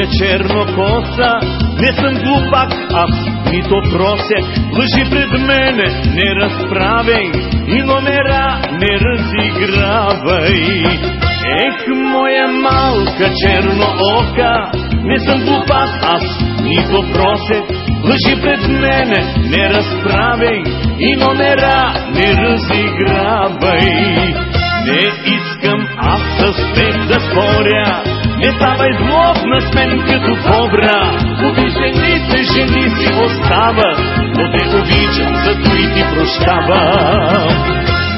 Малка чернокоса, не съм глупак, аз нито просек. Лъжи пред мене, не разправяй и номера не разигравай. Ех, моя малка черноока, не съм глупак, аз нито просек. Лъжи пред мене, не разправяй и номера не разигравай. Не искам аз с теб да споря, не ставай злобна с мен като кобра. Обижените жени си остават, но те обичам, зато и ти прощавам.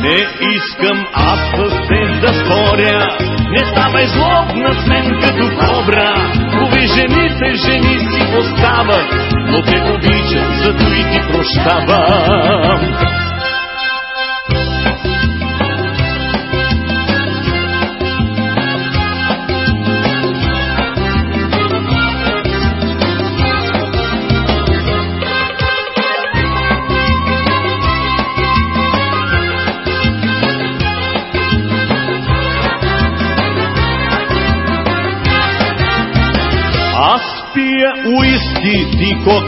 Не искам аз с теб да споря, не ставай злобна с мен като кобра. Обижените жени си остават, но те обичам, зато и ти прощавам.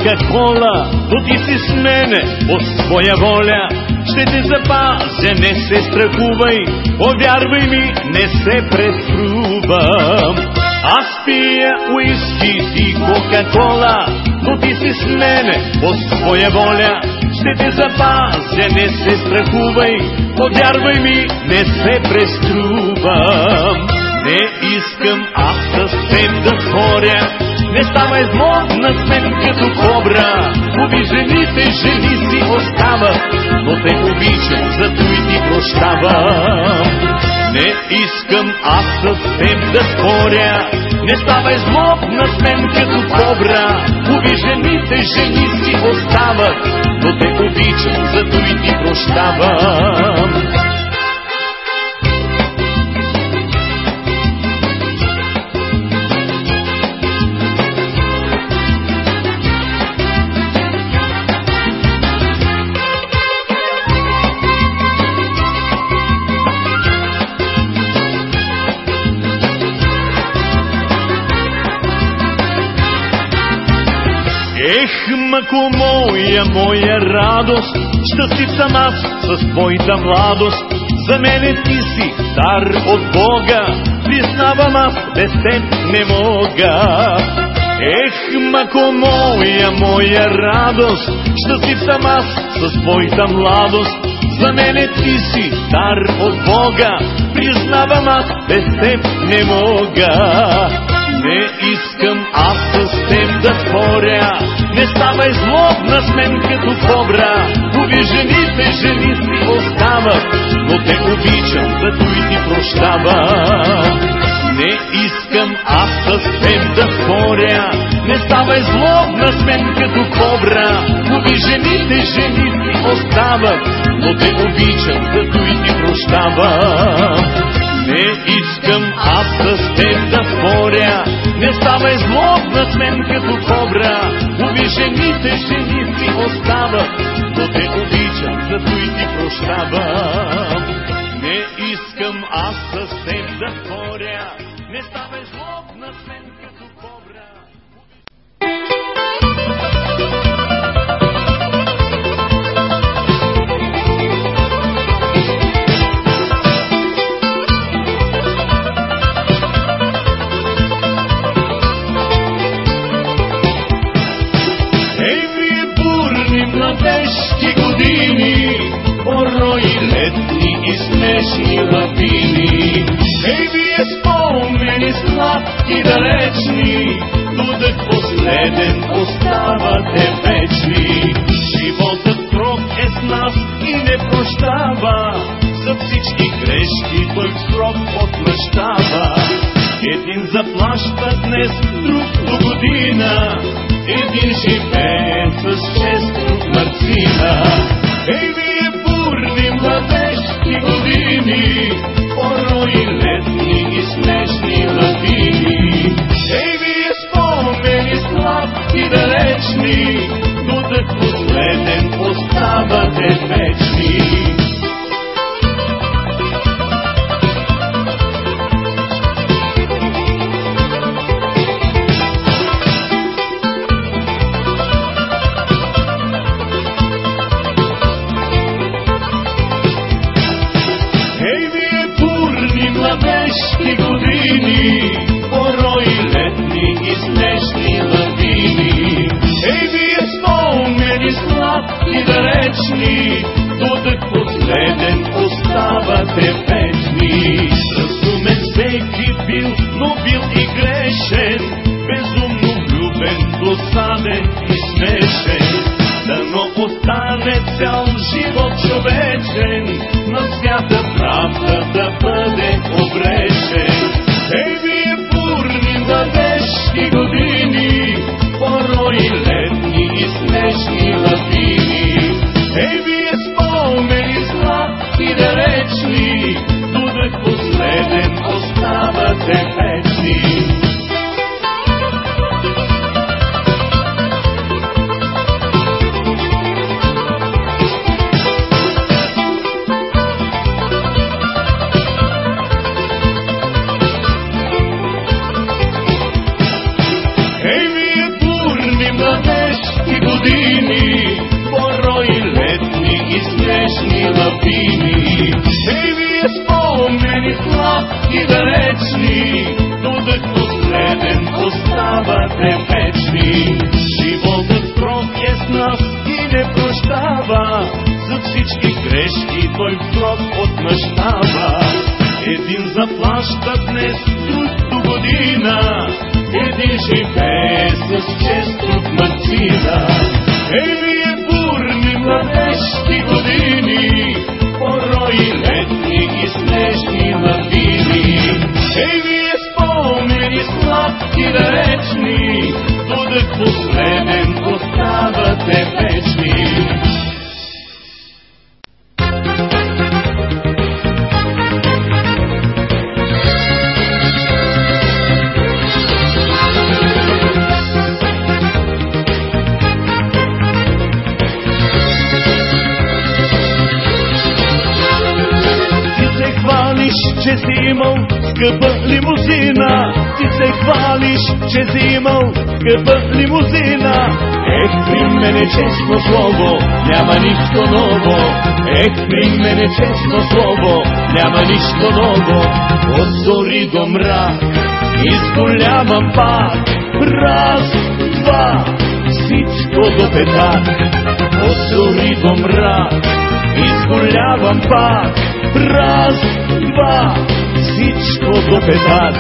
Кока-кола, то ти си с мене по своя воля. Ще те запазя, не се страхувай, повярвай ми, не се преструвам. Аз пия уиски, ти кока-кола, но ти си с мене по своя воля. Ще те запазя, не се страхувай, повярвай ми, не се преструвам. Не искам аз с теб да споря, не ставай злобна с мен като кобра. Обижените жени си остават, но те обичам, зато и ти прощавам. Не искам аз с теб да споря, не ставай злобна с мен като кобра. Обижените жени си остават, но те обичам, зато и ти прощавам. Моя, радост, щастлив съм аз с твоята младост. За мене ти си дар от Бога, признавам аз без теб не мога. Ех, мако моя, моя радост, щастлив съм аз с твоята младост. За мене ти си дар от Бога, признавам аз без теб не мога. Не искам аз с теб да споря, не ставай злобна с мен като кобра. Обижените жени си остават, но те обичам, зато и ти прощавам. Не искам аз с теб да споря, не ставай злобна с мен като кобра. Обижените жени си остават, но те обичам, зато и ти прощавам. Не искам аз с теб да споря, не ставай злобна с мен като кобра. Обижените жени си остават, но те обичам, зато и ти прощавам. Сладки далечни, дудък последен оставате вечни. Животът крок е с нас и не прощава, за всички грешки в срок отмъщава. Един заплаща днес, друг до година, един живее с чест, друг мъртвина. Ей, вие че си имал скъпа лимузина. Ти се хвалиш, че си имал скъпа лимузина. Ех, при мене честно слово, няма нищо ново. Ех, при мене честно слово, няма нищо ново. От зори до мрак, изголявам пак. Раз, два, всичко до петак. От зори до мрак, изголявам пак. Раз, два, всичко до петак.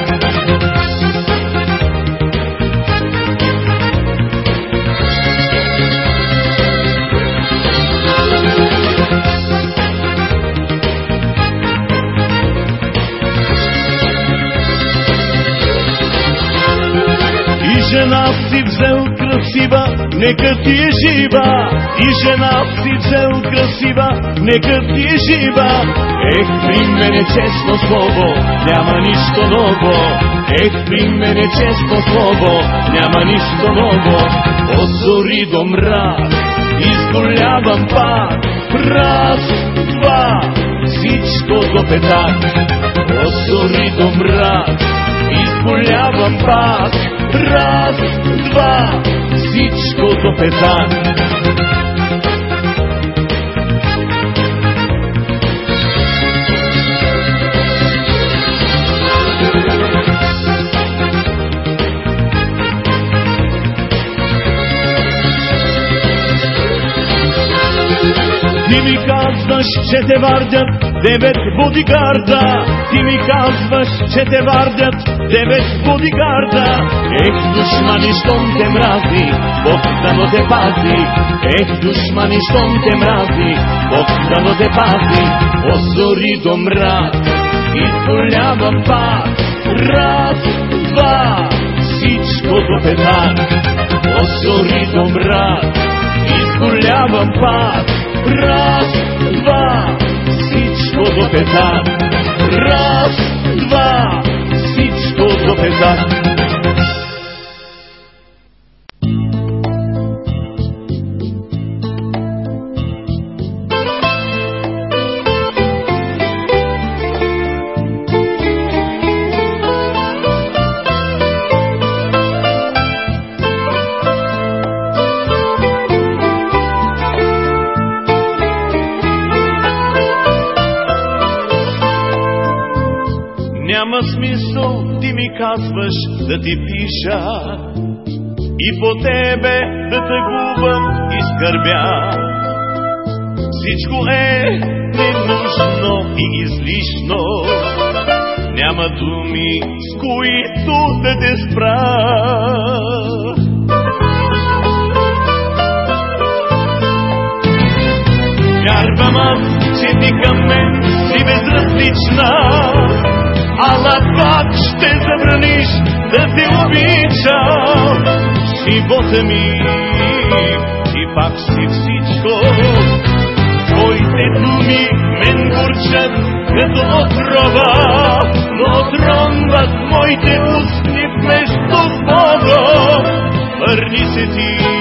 И жена си взел красива, нека ти е жива. И жена си взел красива, нека ти е жива. Ех, при мене честно слово, няма нищо ново. Ех, при мене честно слово, няма нищо ново. От зори до мрак, изголявам пак. Раз, два, всичко до петак. От зори до мрак, изголявам пак. Раз, два, всичко до петак. Ти ми казваш, че те вардят девет бодигарда. Ти ми казваш, че те вардят девет бодигарда. Ех, душмани, щом те мрази, Бог дано те пази. Ех, душмани, щом те мрази, Бог дано те пази. От зори до мрак, изголявам пак. Раз, два, всичко до петак. От зори до мрак, изголявам пак. Раз, два, до петак. Раз, два, всичко до петак. Няма смисъл ти ми казваш да ти пиша и по тебе да тъгувам и скърбя. Всичко е ненужно и излишно. Няма думи, с които да те спра. Вярвам аз, че ти към мен си безразлична, ала пак ще забраниш да те обичам. Живота ми и пак си всичко. Твоите думи мен горчат като отрова, но отронват моите устни вместо Бога. Върни се ти,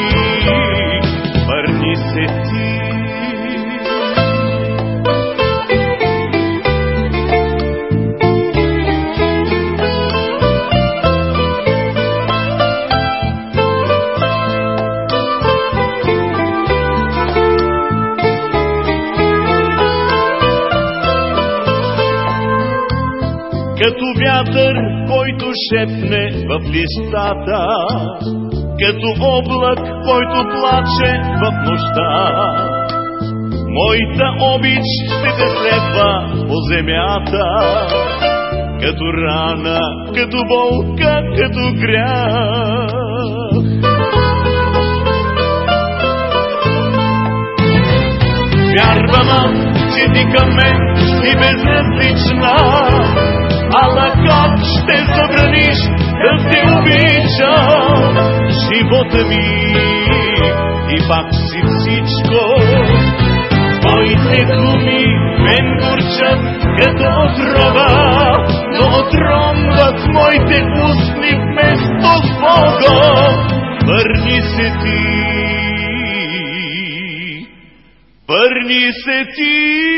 вятър, който шепне в листата, като облак, който плаче в нощта. Моята обич ще те следва по земята, като рана, като болка, като грях. Вярвам аз, че ти към мен си безразлична, ала ще забраниш да те обичам? Живота ми и пак си всичко. Твоите думи мен горчат като отрова, но отронват моите устни вместо Бога. Върни се ти, върни се ти.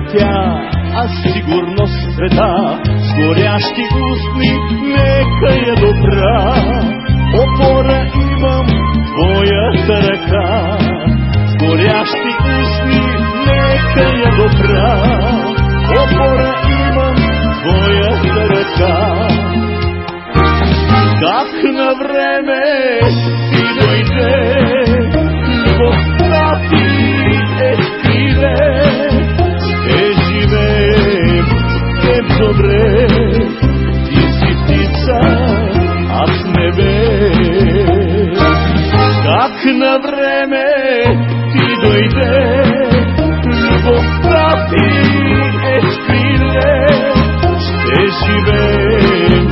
Тя, любовта ти е скриле, ще живеем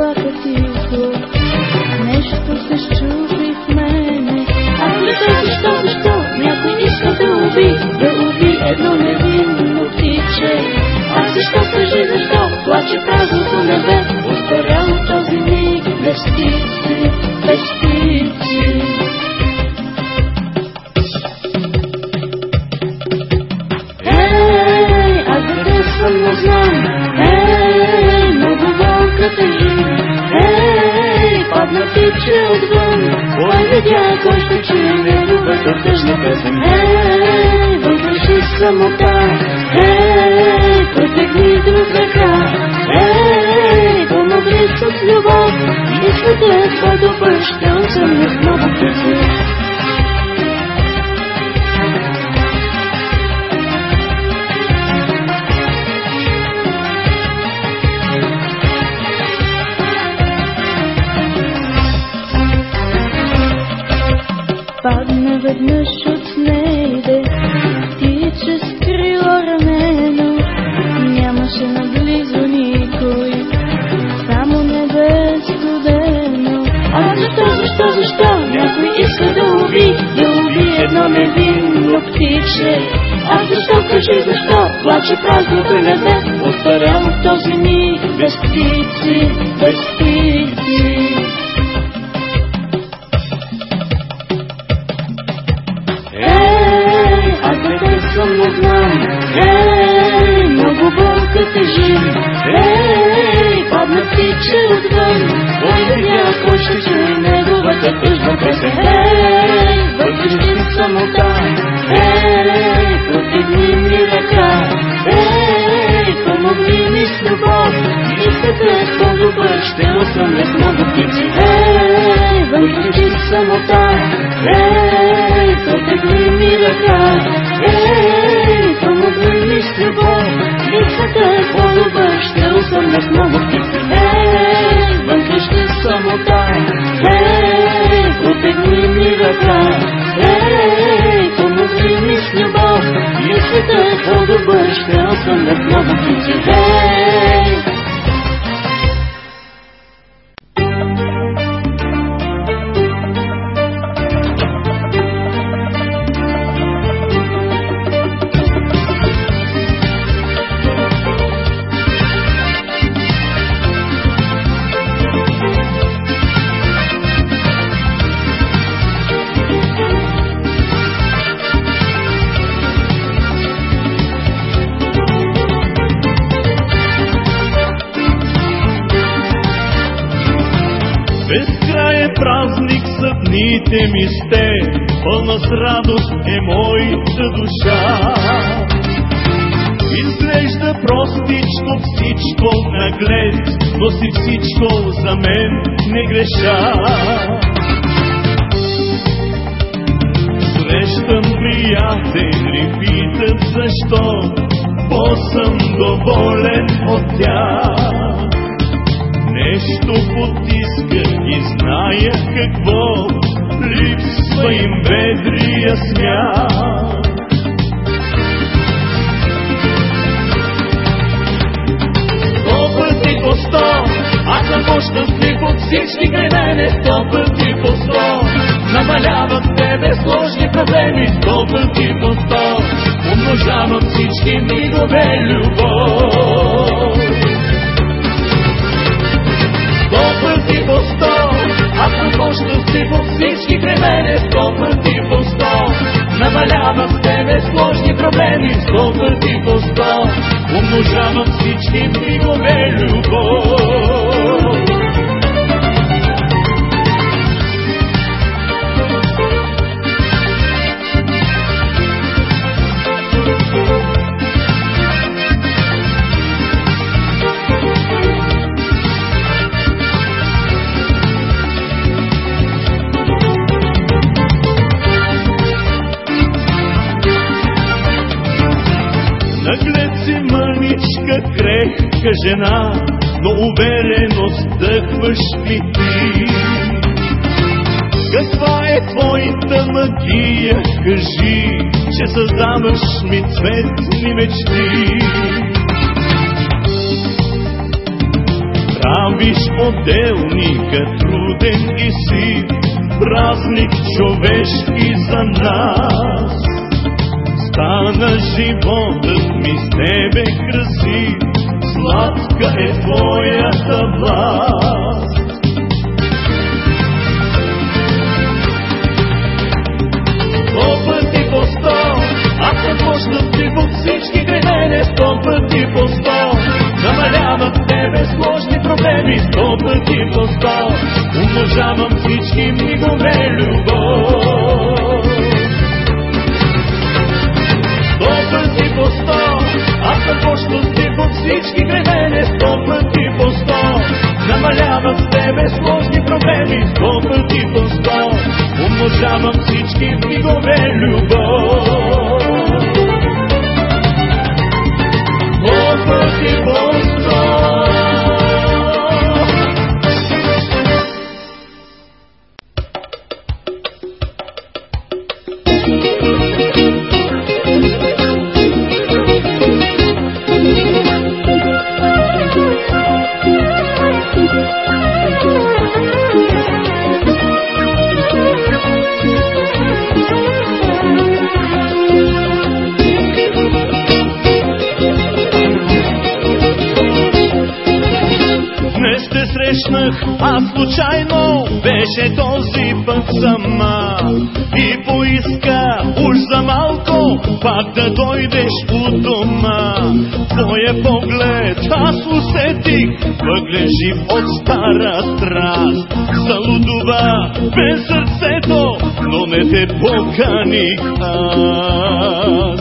как изплака тихо, нещо се щупи в мене. Аз лета, защо, защо? Някой иска да уби, да уби едно невинно птиче. А защо, кажи защо? Плаче празното небе, устаряло този миг, без птици, защо? Някой иска да уби, да уби едно невинно птиче. А защо, кажи защо? Плаче празното небе, остаряло в този миг, без птици, без птици. Ей, аз те съм не знам. Ей, много болка тежи. Ей, падна птиче отвън. Кой видя, кой ще чуе неговата тъжна песен. Ей, вътрешни самота. Ей, протегни ми ръка. Ей, помогни ми с любов. И светът по-добър ще осъмне с много птици. Ей, вътрешни самота. Ей, протегни ми ръка. Ей, помогни ми с любов. И светът по-добър ще осъмне с много птици. Ей, вътрешни самота. Ей, ръка. Ей, помогни ми с любов. И светът по-добър ще осъмне с много птици. Ей, дните ми сте, пълна с радост е моята душа. Изглежда простичко всичко наглед, но си всичко за мен не греша. Срещам приятели, питат защо, по съм доволен от тях. Нещо потиска и зная какво, липсва им ведрия смях. По сто, аз съм по-щастлив от всички край мене, сто пъти по сто. Намалявам тебе сложни проблеми, сто пъти по сто. Умножавам всички мигове любов. Сто пъти по сто, аз съм по-щастлив от всички мене, сто пъти по сто. Намалявам с тебе сложни проблеми, сто пъти по сто. Умножавам всички мигове любов. Крехка жена, но уверено стъхваш ми ти. Каква е твоята магия, кажи, че създаваш ми цветни мечти. Правиш отделника, труден и си, празник човешки за нас. Стана животът ми с тебе красив, сладка е твоята власт. Сто пъти по сто, аз съм по-щастлив от всички край мене, сто пъти по сто. Намалявам с тебе сложни проблеми, сто пъти по сто. Умножавам всички мигове любов. По сто, аз съм по-щастлив от всички край мене, сто пъти по сто. Намалявам с тебе сложни проблеми, сто пъти по сто. Умножавам всички мигове любов. Сто пъти по сто. Срещнах, аз случайно беше този път сама. И поиска уж за малко пак да дойдеш у дома. Твоя поглед аз усетих, въглен жив от стара страст. Залудува без сърцето, но не те поканих аз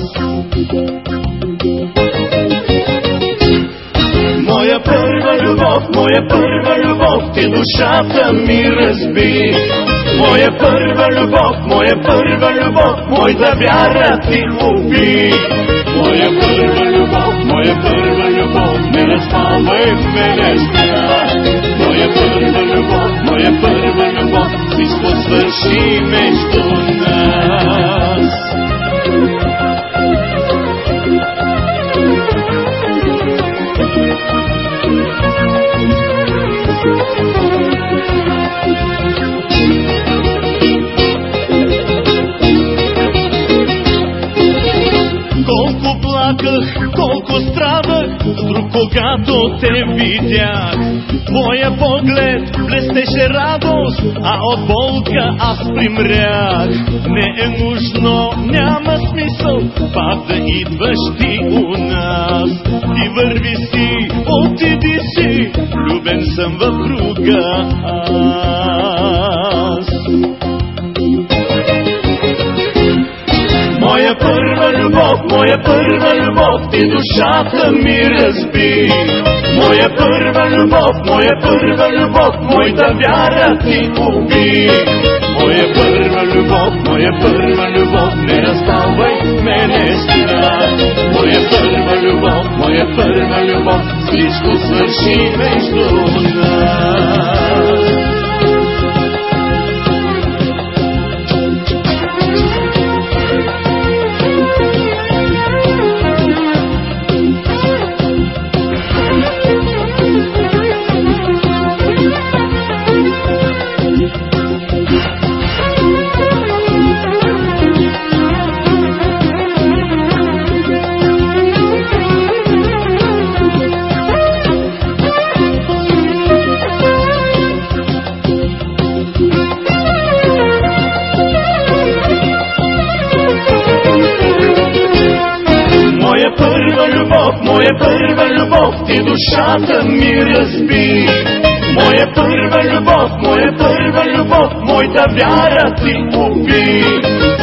любов, моя първа любов, ти душата ми разби. Моя първа любов, моя първа любов, моята вяра ти уби. Моя първа любов, моя първа любов, не разпалвай в мене. Моя първа любов, моя първа любов, всичко свърши между. Плаках, колко страдах, друг когато те видях. Твоя поглед блестеше радост, а от болка аз примрях. Не е нужно, няма смисъл, пак да идваш ти у нас. Ти върви си, отиди си, влюбен съм в друга аз. Моя първа любов, ти душата ми разби. Моя първа любов, моя първа любов, моята вяра ти уби. Моя първа любов, моя първа любов, не разставай мене страх. Моя първа любов, моя първа любов, всичко свърши между нас. Ти душата ми разби. Моя първа любов, моя първа любов, моята вяра ти уби.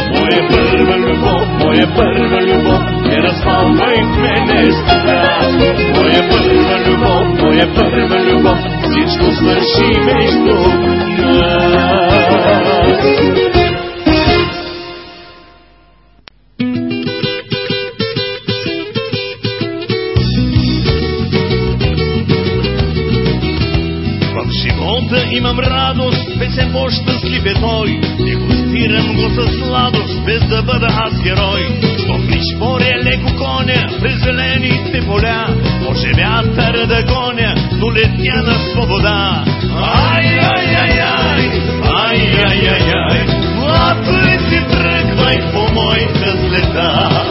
Моя първа любов, моя първа любов, не разпалвай мене страх. Моя първа любов, моя първа любов, всичко свърши между нас. Имам радост, песен по-щастлив е той. Дегустирам го с сладост, без да бъда аз герой. Спомниш море леко коня, през зелените поля. Може вятър да гоня, но летя на свобода. Ай, ай, ай, ай, ай, ай, ай, ай. Млад ли си тръгвай по моята следа.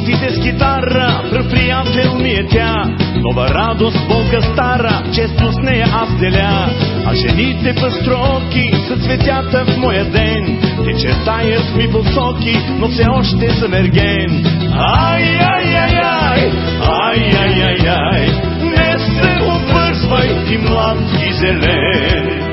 Нощите с китара, пръв приятел ми е тя. Нова радост, болка стара, често с нея аз деля. А жените пастроки са цветята в моя ден. Те чертаят ми посоки, но все още съм ерген. Ай, ай, ай, ай, ай, ай, ай, ай, не се обвързвай ти млад и зелен.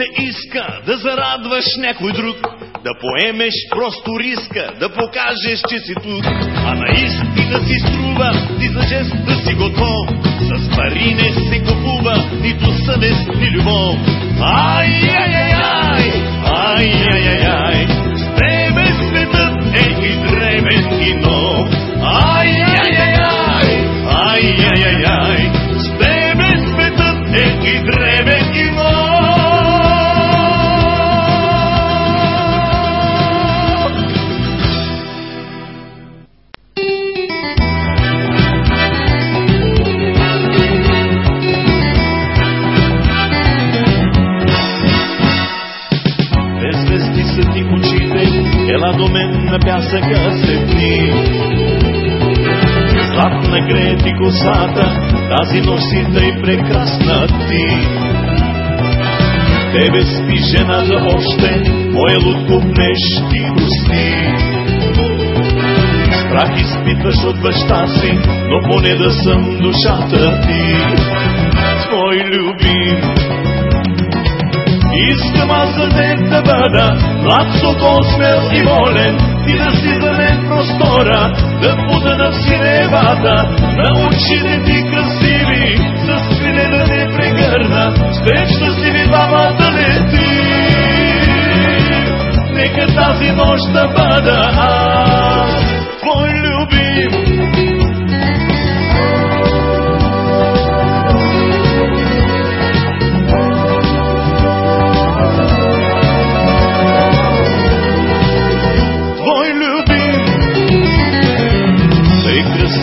Се иска да зарадваш някой друг, да поемеш просто риска, да покажеш, че си тук. А наистина си струва, ти за жест да си готов. С пари не се купува, нито съвест, ни любов. Ай, ай, ай, ай, ай, ай, ай, ай, с тебе светът е и древен и нов. Ай, ай, пясъка седни. Златна грее ти косата, тази нощ си тъй прекрасна ти. Тебе спи жената още, моя луд днеш ти до сни. Страх изпитваш от баща си, но поне да съм душата ти. Твой любим, Искам аз за ден да бъда млад, сокол, смел и волен, и да си мен простора, да буда на синевата, на очите ти красиви, с криле да не прегърна, с теб щастливи двамата лети. Нека тази нощ да бъда аз,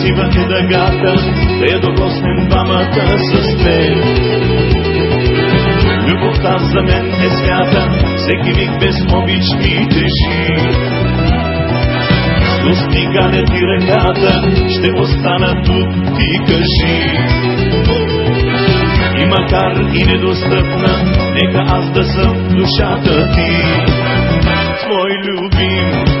Тъй красива е дъгата, да докоснем двамата с теб. Любовта за мен е свята, всеки миг без обич ми тежи. достига не ти ръката, ще остана тук, ти кажи. И макар и недостъпна, нека аз да съм душата ти, твой любим.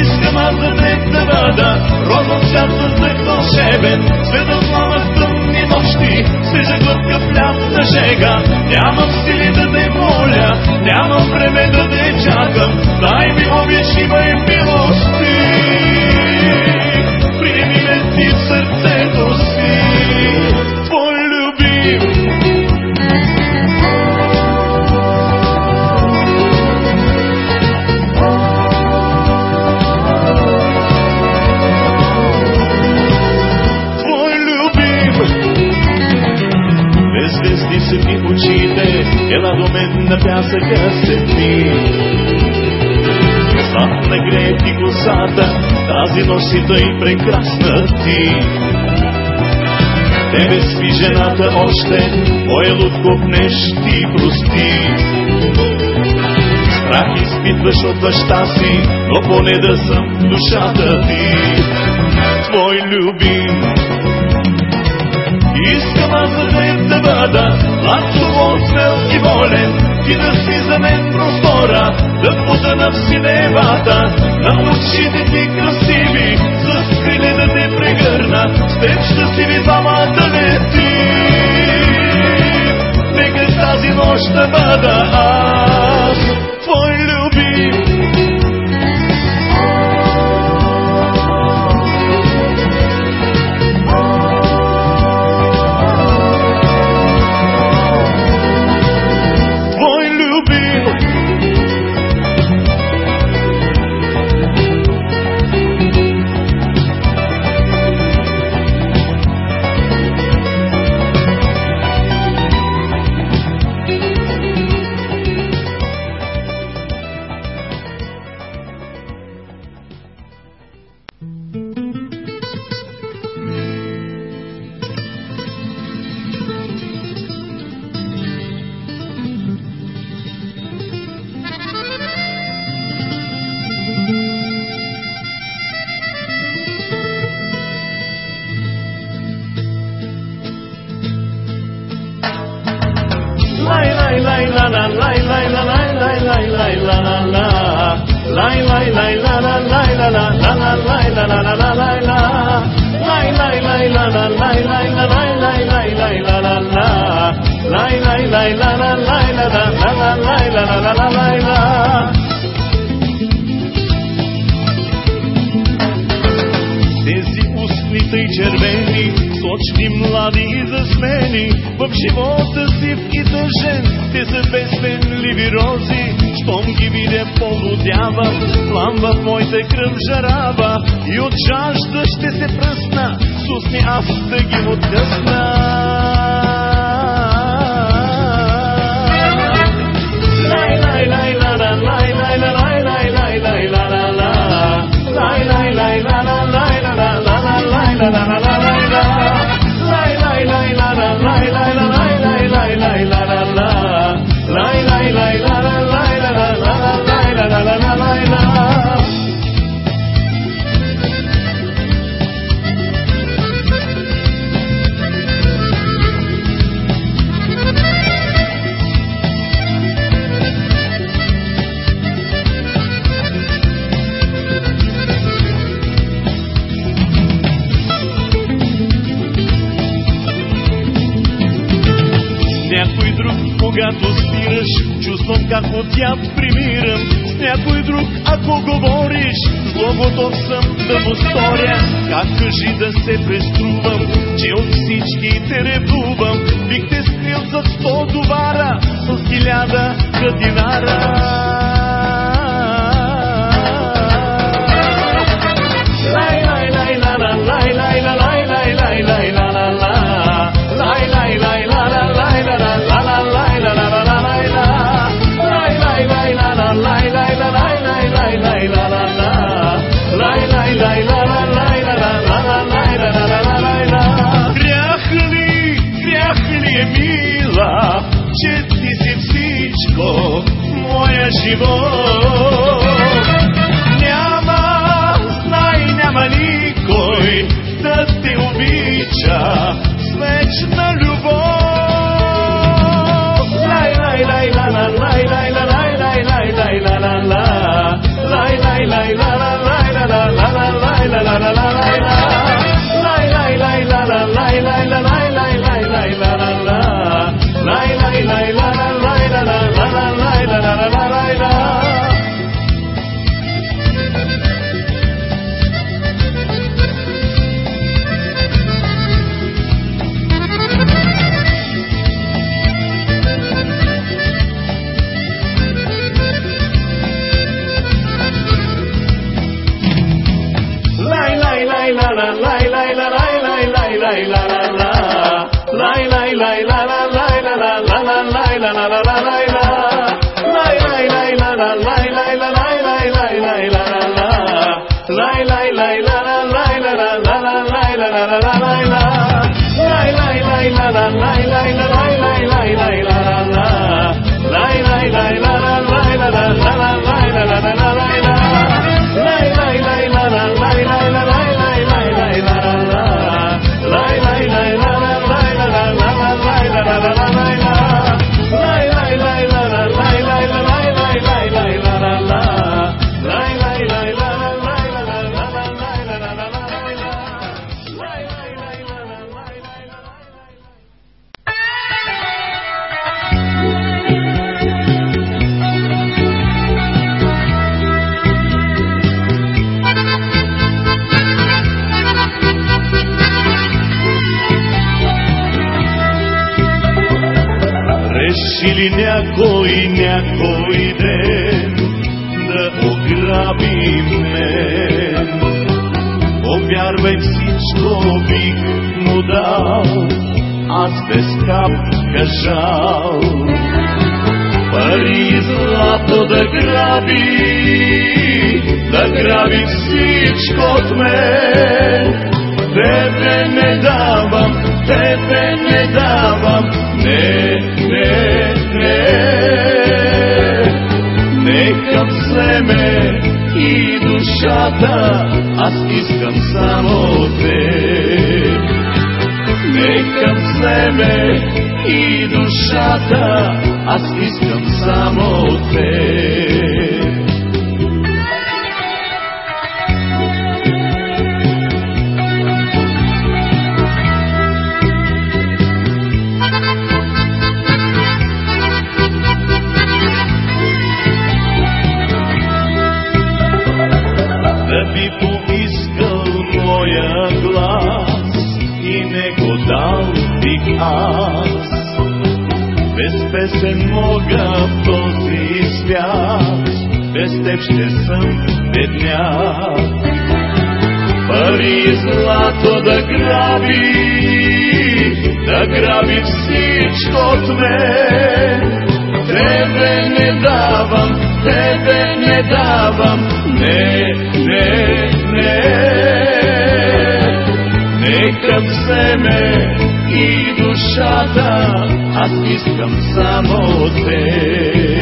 Искам аз да те да бъда, розов цвят създък вълшебен, светът слава тъмни нощи, свежа глътка в лятна жега. Нямам сили да те моля, нямам време да те чакам, дай ми обич, имай милости. На пясъка седни. Сам нагрее ти косата, тази нощ си тъй прекрасна ти. Тебе спи жената още, моя луд копнеш ти прости. Страх изпитваш от баща си, но поне да съм душата ти, твой любим. Искам аз за теб да бъда Ласово, смел и волен Ти да си за мен простора Да потъна в синевата На очите ти красиви С криле да те прегърна. С теб щастливи двамата лети Нека тази нощ да бъда аз. Твой любим моя живот. Няма, знай, няма никой да те обича с вечна любов. Нека вземе и душата, аз искам само те. Нека вземе и душата, аз искам само те. Теб ще съм бедняк. Пари и злато да граби, да граби всичко от мен. Тебе не давам, тебе не давам, не, не, не. Нека вземе и душата, аз искам само те.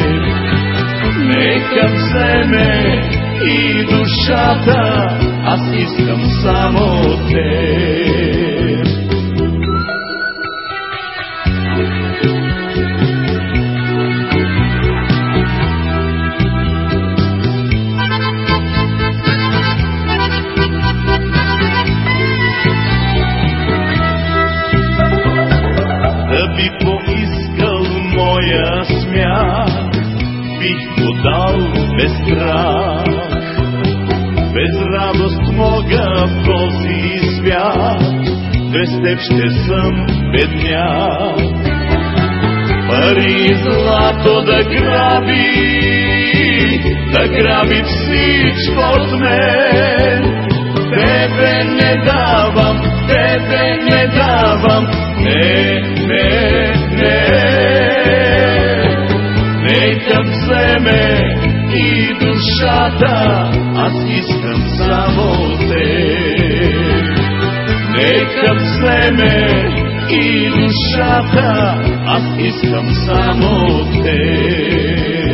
Нека вземе и душата, аз искам само те. Ще съм бедняк. Пари злато да граби, да граби всичко от мен. Вземе и душата, аз искам само те.